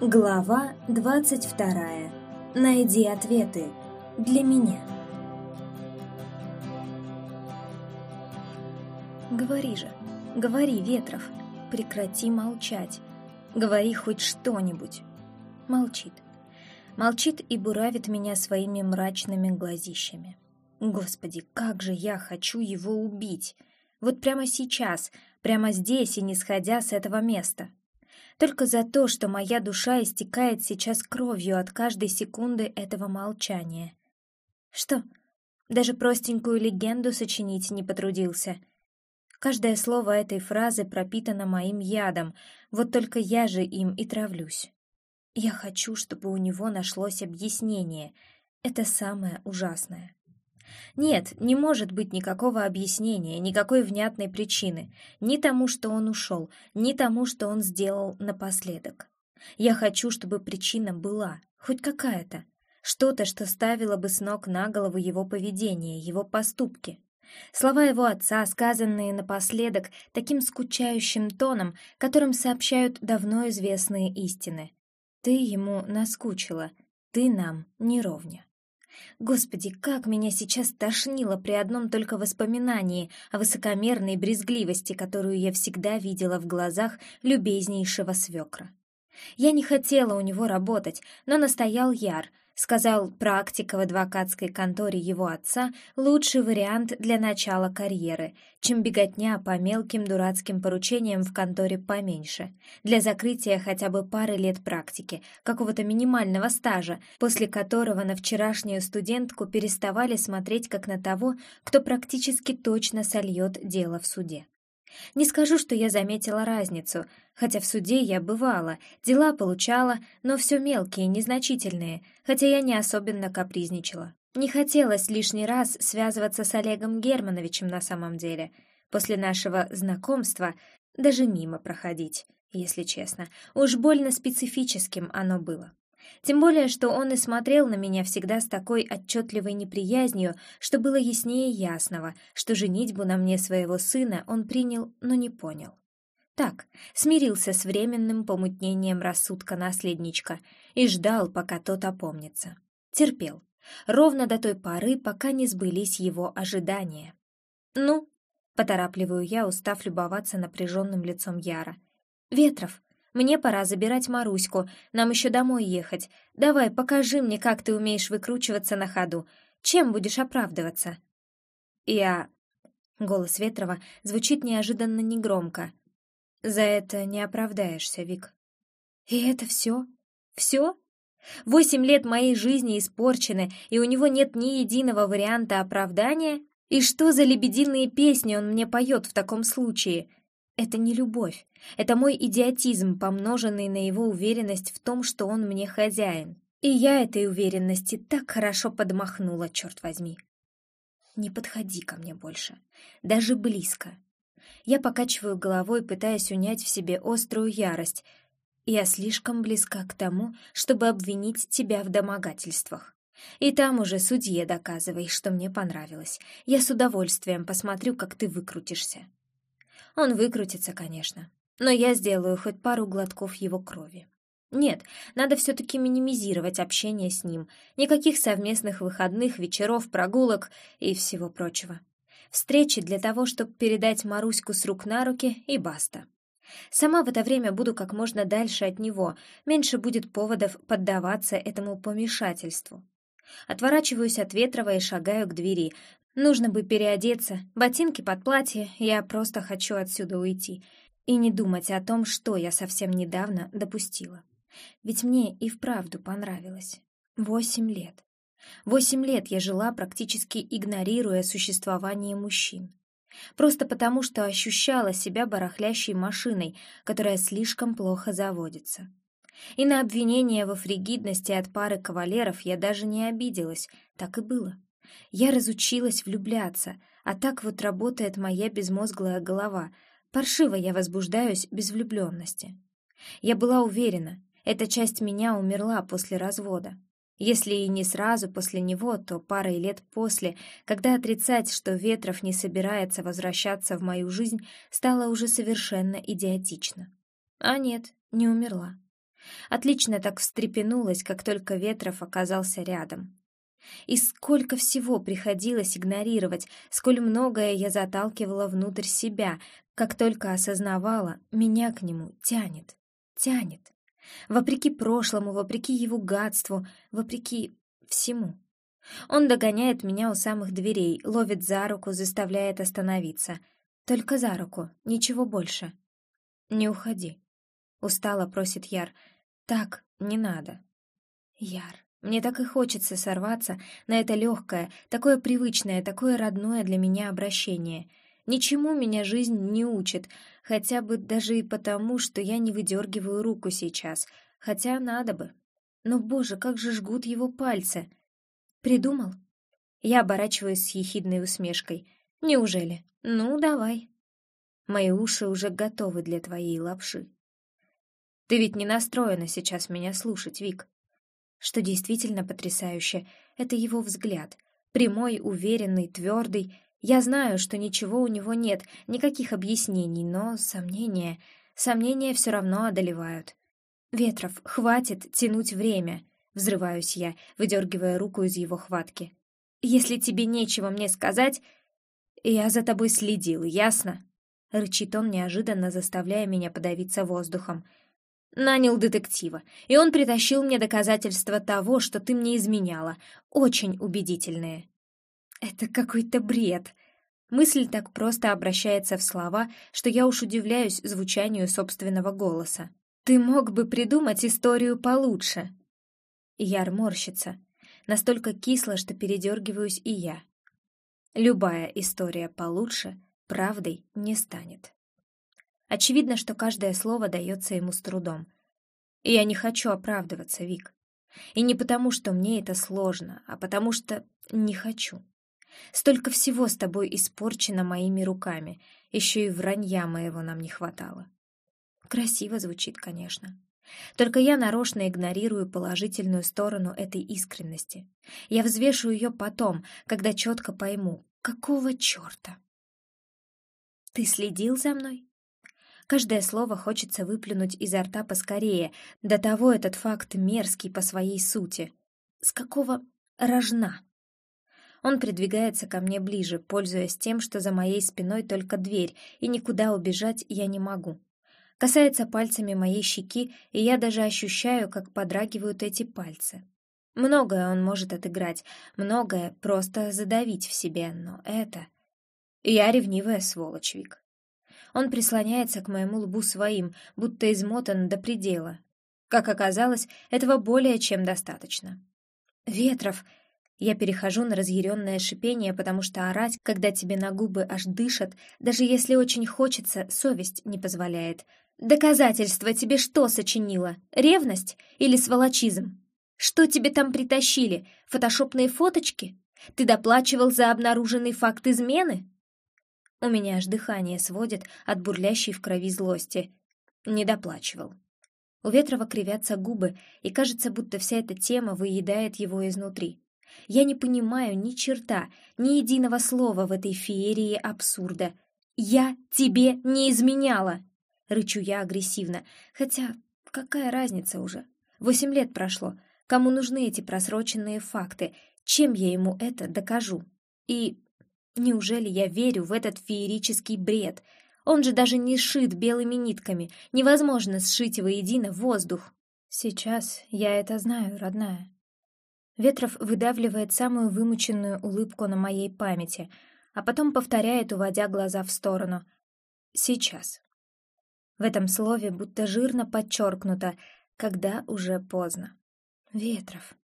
Глава 22. Найди ответы для меня. Говори же, говори, Ветров, прекрати молчать. Говори хоть что-нибудь. Молчит. Молчит и буравит меня своими мрачными глазищами. Господи, как же я хочу его убить! Вот прямо сейчас, прямо здесь и не сходя с этого места. Только за то, что моя душа истекает сейчас кровью от каждой секунды этого молчания. Что, даже простенькую легенду сочинить не потрудился? Каждое слово этой фразы пропитано моим ядом, вот только я же им и травлюсь. Я хочу, чтобы у него нашлось объяснение. Это самое ужасное. Нет, не может быть никакого объяснения, никакой внятной причины. Ни тому, что он ушел, ни тому, что он сделал напоследок. Я хочу, чтобы причина была, хоть какая-то. Что-то, что ставило бы с ног на голову его поведение, его поступки. Слова его отца, сказанные напоследок таким скучающим тоном, которым сообщают давно известные истины. «Ты ему наскучила, ты нам не ровня». Господи, как меня сейчас тошнило при одном только воспоминании о высокомерной брезгливости, которую я всегда видела в глазах любезнейшего свекра. Я не хотела у него работать, но настоял Яр, Сказал, практика в адвокатской конторе его отца — лучший вариант для начала карьеры, чем беготня по мелким дурацким поручениям в конторе поменьше, для закрытия хотя бы пары лет практики, какого-то минимального стажа, после которого на вчерашнюю студентку переставали смотреть как на того, кто практически точно сольет дело в суде. Не скажу, что я заметила разницу, хотя в суде я бывала, дела получала, но все мелкие, незначительные, хотя я не особенно капризничала. Не хотелось лишний раз связываться с Олегом Германовичем на самом деле. После нашего знакомства даже мимо проходить, если честно. Уж больно специфическим оно было. Тем более, что он и смотрел на меня всегда с такой отчетливой неприязнью, что было яснее ясного, что женитьбу на мне своего сына он принял, но не понял. Так, смирился с временным помутнением рассудка наследничка и ждал, пока тот опомнится. Терпел. Ровно до той поры, пока не сбылись его ожидания. «Ну?» — поторапливаю я, устав любоваться напряженным лицом Яра. «Ветров, мне пора забирать Маруську, нам еще домой ехать. Давай, покажи мне, как ты умеешь выкручиваться на ходу. Чем будешь оправдываться?» «Я...» Голос Ветрова звучит неожиданно негромко. «За это не оправдаешься, Вик». «И это все? Все? Восемь лет моей жизни испорчены, и у него нет ни единого варианта оправдания? И что за лебединые песни он мне поет в таком случае?» Это не любовь. Это мой идиотизм, помноженный на его уверенность в том, что он мне хозяин. И я этой уверенности так хорошо подмахнула, черт возьми. Не подходи ко мне больше. Даже близко. Я покачиваю головой, пытаясь унять в себе острую ярость. Я слишком близка к тому, чтобы обвинить тебя в домогательствах. И там уже судье доказывай, что мне понравилось. Я с удовольствием посмотрю, как ты выкрутишься. Он выкрутится, конечно, но я сделаю хоть пару глотков его крови. Нет, надо все-таки минимизировать общение с ним. Никаких совместных выходных, вечеров, прогулок и всего прочего. Встречи для того, чтобы передать Маруську с рук на руки и баста. Сама в это время буду как можно дальше от него, меньше будет поводов поддаваться этому помешательству. Отворачиваюсь от Ветрова и шагаю к двери, Нужно бы переодеться, ботинки под платье, я просто хочу отсюда уйти и не думать о том, что я совсем недавно допустила. Ведь мне и вправду понравилось. Восемь лет. Восемь лет я жила, практически игнорируя существование мужчин. Просто потому, что ощущала себя барахлящей машиной, которая слишком плохо заводится. И на обвинение во фригидности от пары кавалеров я даже не обиделась, так и было. Я разучилась влюбляться, а так вот работает моя безмозглая голова. Паршиво я возбуждаюсь без влюбленности. Я была уверена, эта часть меня умерла после развода. Если и не сразу после него, то парой лет после, когда отрицать, что Ветров не собирается возвращаться в мою жизнь, стало уже совершенно идиотично. А нет, не умерла. Отлично так встрепенулась, как только Ветров оказался рядом. И сколько всего приходилось игнорировать, сколь многое я заталкивала внутрь себя, как только осознавала, меня к нему тянет, тянет. Вопреки прошлому, вопреки его гадству, вопреки всему. Он догоняет меня у самых дверей, ловит за руку, заставляет остановиться. Только за руку, ничего больше. «Не уходи», — устало просит Яр. «Так не надо». «Яр, мне так и хочется сорваться на это легкое, такое привычное, такое родное для меня обращение. Ничему меня жизнь не учит, хотя бы даже и потому, что я не выдергиваю руку сейчас, хотя надо бы. Но, боже, как же жгут его пальцы!» Придумал? Я оборачиваюсь с ехидной усмешкой. Неужели? Ну, давай. Мои уши уже готовы для твоей лапши. Ты ведь не настроена сейчас меня слушать, Вик. Что действительно потрясающе, это его взгляд. Прямой, уверенный, твердый. Я знаю, что ничего у него нет, никаких объяснений, но сомнения... Сомнения все равно одолевают. Ветров, хватит тянуть время. Взрываюсь я, выдергивая руку из его хватки. «Если тебе нечего мне сказать, я за тобой следил, ясно?» Рычит он, неожиданно заставляя меня подавиться воздухом. «Нанял детектива, и он притащил мне доказательства того, что ты мне изменяла. Очень убедительные». «Это какой-то бред», Мысль так просто обращается в слова, что я уж удивляюсь звучанию собственного голоса. «Ты мог бы придумать историю получше», Яр морщится. Настолько кисло, что передергиваюсь и я. Любая история получше правдой не станет. Очевидно, что каждое слово дается ему с трудом. И я не хочу оправдываться, Вик. И не потому, что мне это сложно, а потому что не хочу. Столько всего с тобой испорчено моими руками, еще и вранья моего нам не хватало. Красиво звучит, конечно. Только я нарочно игнорирую положительную сторону этой искренности. Я взвешу ее потом, когда четко пойму, какого черта. «Ты следил за мной?» Каждое слово хочется выплюнуть изо рта поскорее, до того этот факт мерзкий по своей сути. С какого рожна? Он придвигается ко мне ближе, пользуясь тем, что за моей спиной только дверь, и никуда убежать я не могу касается пальцами моей щеки, и я даже ощущаю, как подрагивают эти пальцы. Многое он может отыграть, многое просто задавить в себе, но это... Я ревнивая сволочь, Вик. Он прислоняется к моему лбу своим, будто измотан до предела. Как оказалось, этого более чем достаточно. «Ветров!» Я перехожу на разъяренное шипение, потому что орать, когда тебе на губы аж дышат, даже если очень хочется, совесть не позволяет. Доказательства тебе что сочинила? Ревность или сволочизм? Что тебе там притащили? Фотошопные фоточки? Ты доплачивал за обнаруженный факт измены? У меня аж дыхание сводит от бурлящей в крови злости. Не доплачивал. У Ветрова кривятся губы, и кажется, будто вся эта тема выедает его изнутри. Я не понимаю ни черта, ни единого слова в этой феерии абсурда. «Я тебе не изменяла!» Рычу я агрессивно. Хотя, какая разница уже? Восемь лет прошло. Кому нужны эти просроченные факты? Чем я ему это докажу? И неужели я верю в этот феерический бред? Он же даже не сшит белыми нитками. Невозможно сшить воедино воздух. Сейчас я это знаю, родная. Ветров выдавливает самую вымученную улыбку на моей памяти, а потом повторяет, уводя глаза в сторону. Сейчас. В этом слове будто жирно подчеркнуто, когда уже поздно. Ветров.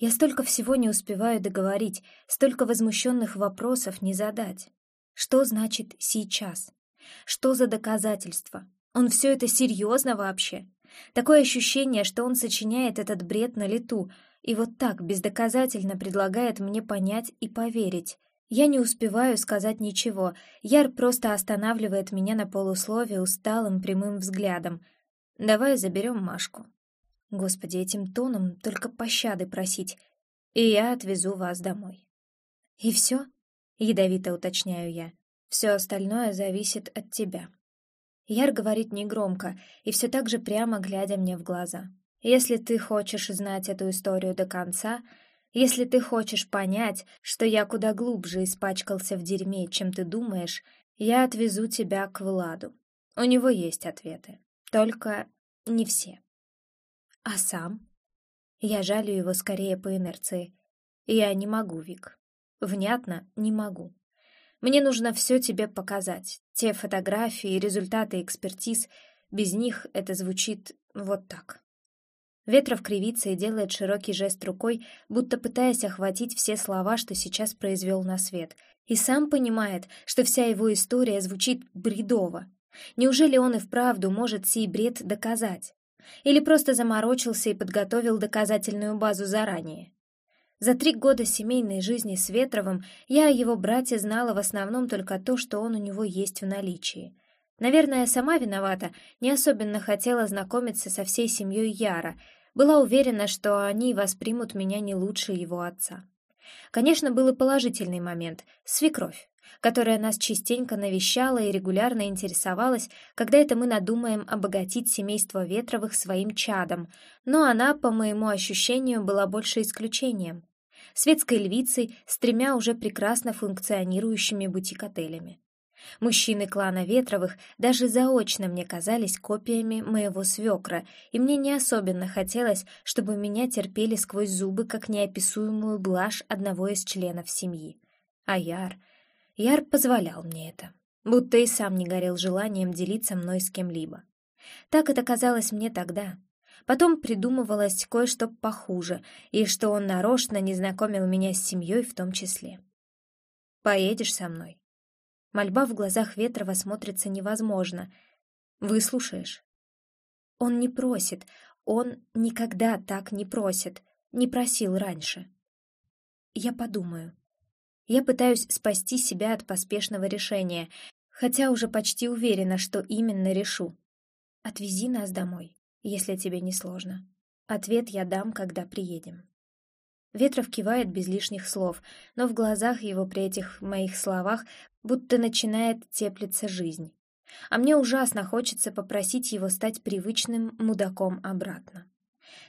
Я столько всего не успеваю договорить, столько возмущенных вопросов не задать. Что значит «сейчас»? Что за доказательства? Он все это серьезно вообще? Такое ощущение, что он сочиняет этот бред на лету и вот так бездоказательно предлагает мне понять и поверить. Я не успеваю сказать ничего. Яр просто останавливает меня на полуслове усталым прямым взглядом. «Давай заберем Машку». Господи, этим тоном только пощады просить. И я отвезу вас домой. «И все?» — ядовито уточняю я. «Все остальное зависит от тебя». Яр говорит негромко и все так же прямо глядя мне в глаза. «Если ты хочешь знать эту историю до конца, если ты хочешь понять, что я куда глубже испачкался в дерьме, чем ты думаешь, я отвезу тебя к Владу. У него есть ответы. Только не все. А сам? Я жалю его скорее по инерции. Я не могу, Вик. Внятно, не могу. Мне нужно все тебе показать. Те фотографии, результаты экспертиз. Без них это звучит вот так. Ветров кривится и делает широкий жест рукой, будто пытаясь охватить все слова, что сейчас произвел на свет. И сам понимает, что вся его история звучит бредово. Неужели он и вправду может сей бред доказать? Или просто заморочился и подготовил доказательную базу заранее? За три года семейной жизни с Ветровым я о его брате знала в основном только то, что он у него есть в наличии. Наверное, сама виновата, не особенно хотела знакомиться со всей семьей Яра, была уверена, что они воспримут меня не лучше его отца. Конечно, был и положительный момент — свекровь, которая нас частенько навещала и регулярно интересовалась, когда это мы надумаем обогатить семейство Ветровых своим чадом, но она, по моему ощущению, была больше исключением светской львицей с тремя уже прекрасно функционирующими бутик-отелями. Мужчины клана Ветровых даже заочно мне казались копиями моего свекра, и мне не особенно хотелось, чтобы меня терпели сквозь зубы как неописуемую блажь одного из членов семьи. А Яр... Яр позволял мне это, будто и сам не горел желанием делиться мной с кем-либо. Так это казалось мне тогда, Потом придумывалось кое-что похуже, и что он нарочно не знакомил меня с семьей в том числе. «Поедешь со мной?» Мольба в глазах Ветрова смотрится невозможно. «Выслушаешь?» Он не просит, он никогда так не просит, не просил раньше. Я подумаю. Я пытаюсь спасти себя от поспешного решения, хотя уже почти уверена, что именно решу. Отвези нас домой если тебе не сложно. Ответ я дам, когда приедем». Ветров кивает без лишних слов, но в глазах его при этих моих словах будто начинает теплиться жизнь. А мне ужасно хочется попросить его стать привычным мудаком обратно.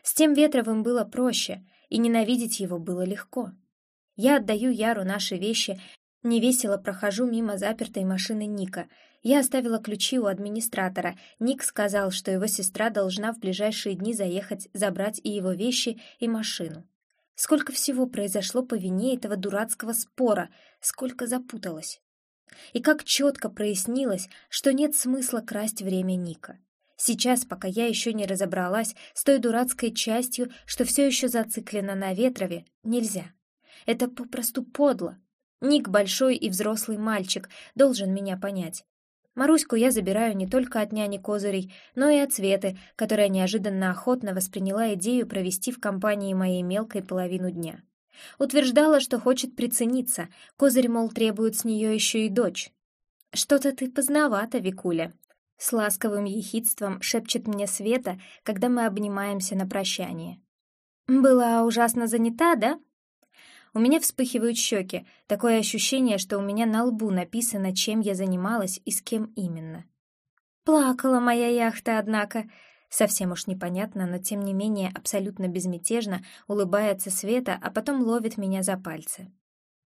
С тем Ветровым было проще, и ненавидеть его было легко. Я отдаю Яру наши вещи, невесело прохожу мимо запертой машины Ника — я оставила ключи у администратора. Ник сказал, что его сестра должна в ближайшие дни заехать забрать и его вещи, и машину. Сколько всего произошло по вине этого дурацкого спора, сколько запуталось. И как четко прояснилось, что нет смысла красть время Ника. Сейчас, пока я еще не разобралась с той дурацкой частью, что все еще зациклено на Ветрове, нельзя. Это попросту подло. Ник большой и взрослый мальчик, должен меня понять. Маруську я забираю не только от няни Козырей, но и от Светы, которая неожиданно охотно восприняла идею провести в компании моей мелкой половину дня. Утверждала, что хочет прицениться, Козырь, мол, требует с нее еще и дочь. «Что-то ты поздновато, Викуля», — с ласковым ехидством шепчет мне Света, когда мы обнимаемся на прощание. «Была ужасно занята, да?» У меня вспыхивают щеки, такое ощущение, что у меня на лбу написано, чем я занималась и с кем именно. Плакала моя яхта, однако. Совсем уж непонятно, но тем не менее абсолютно безмятежно улыбается Света, а потом ловит меня за пальцы.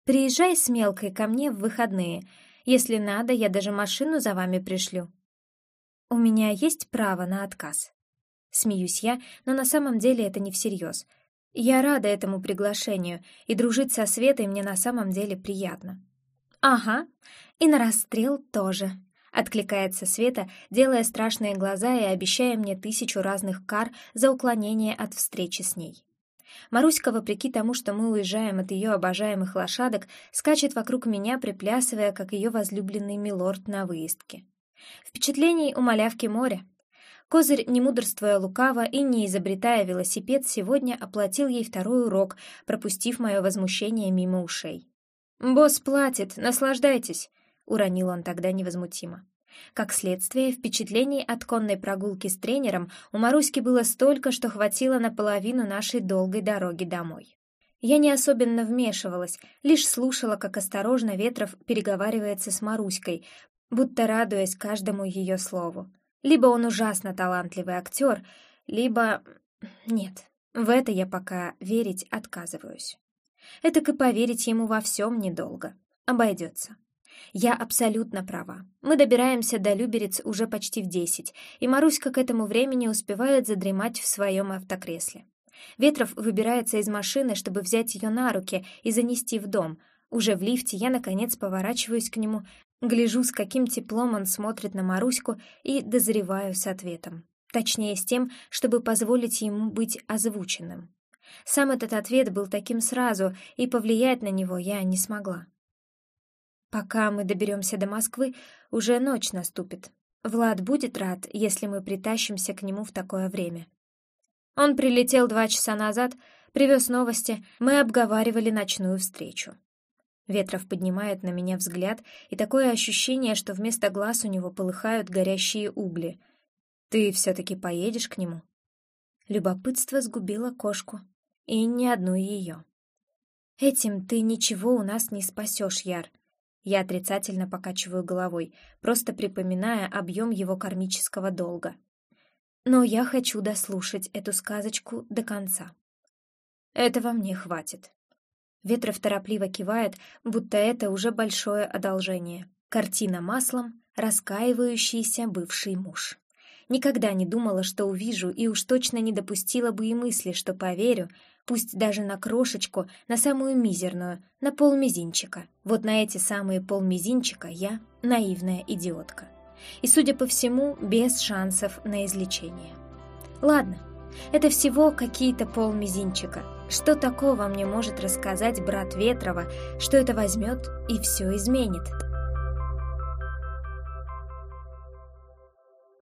«Приезжай с мелкой ко мне в выходные. Если надо, я даже машину за вами пришлю». «У меня есть право на отказ?» Смеюсь я, но на самом деле это не всерьез — я рада этому приглашению, и дружить со Светой мне на самом деле приятно. «Ага, и на расстрел тоже», — откликается Света, делая страшные глаза и обещая мне тысячу разных кар за уклонение от встречи с ней. Маруська, вопреки тому, что мы уезжаем от ее обожаемых лошадок, скачет вокруг меня, приплясывая, как ее возлюбленный милорд на выездке. Впечатлений у малявки море, Козырь, не мудрствуя лукаво и не изобретая велосипед, сегодня оплатил ей второй урок, пропустив мое возмущение мимо ушей. «Босс платит, наслаждайтесь», — уронил он тогда невозмутимо. Как следствие, впечатлений от конной прогулки с тренером у Маруськи было столько, что хватило на половину нашей долгой дороги домой. Я не особенно вмешивалась, лишь слушала, как осторожно Ветров переговаривается с Маруськой, будто радуясь каждому ее слову. Либо он ужасно талантливый актер, либо... Нет, в это я пока верить отказываюсь. Это и поверить ему во всем недолго. Обойдется. Я абсолютно права. Мы добираемся до Люберец уже почти в десять, и Маруська к этому времени успевает задремать в своем автокресле. Ветров выбирается из машины, чтобы взять ее на руки и занести в дом. Уже в лифте я, наконец, поворачиваюсь к нему, гляжу, с каким теплом он смотрит на Маруську и дозреваю с ответом. Точнее, с тем, чтобы позволить ему быть озвученным. Сам этот ответ был таким сразу, и повлиять на него я не смогла. Пока мы доберемся до Москвы, уже ночь наступит. Влад будет рад, если мы притащимся к нему в такое время. Он прилетел два часа назад, привез новости, мы обговаривали ночную встречу. Ветров поднимает на меня взгляд, и такое ощущение, что вместо глаз у него полыхают горящие угли. Ты все-таки поедешь к нему? Любопытство сгубило кошку, и не одну ее. Этим ты ничего у нас не спасешь, Яр. Я отрицательно покачиваю головой, просто припоминая объем его кармического долга. Но я хочу дослушать эту сказочку до конца. Этого мне хватит. Ветров торопливо кивает, будто это уже большое одолжение. Картина маслом «Раскаивающийся бывший муж». Никогда не думала, что увижу, и уж точно не допустила бы и мысли, что поверю, пусть даже на крошечку, на самую мизерную, на полмизинчика. Вот на эти самые полмизинчика я наивная идиотка и, судя по всему, без шансов на излечение. Ладно, это всего какие-то полмизинчика. Что такого мне может рассказать брат Ветрова, что это возьмет и все изменит?»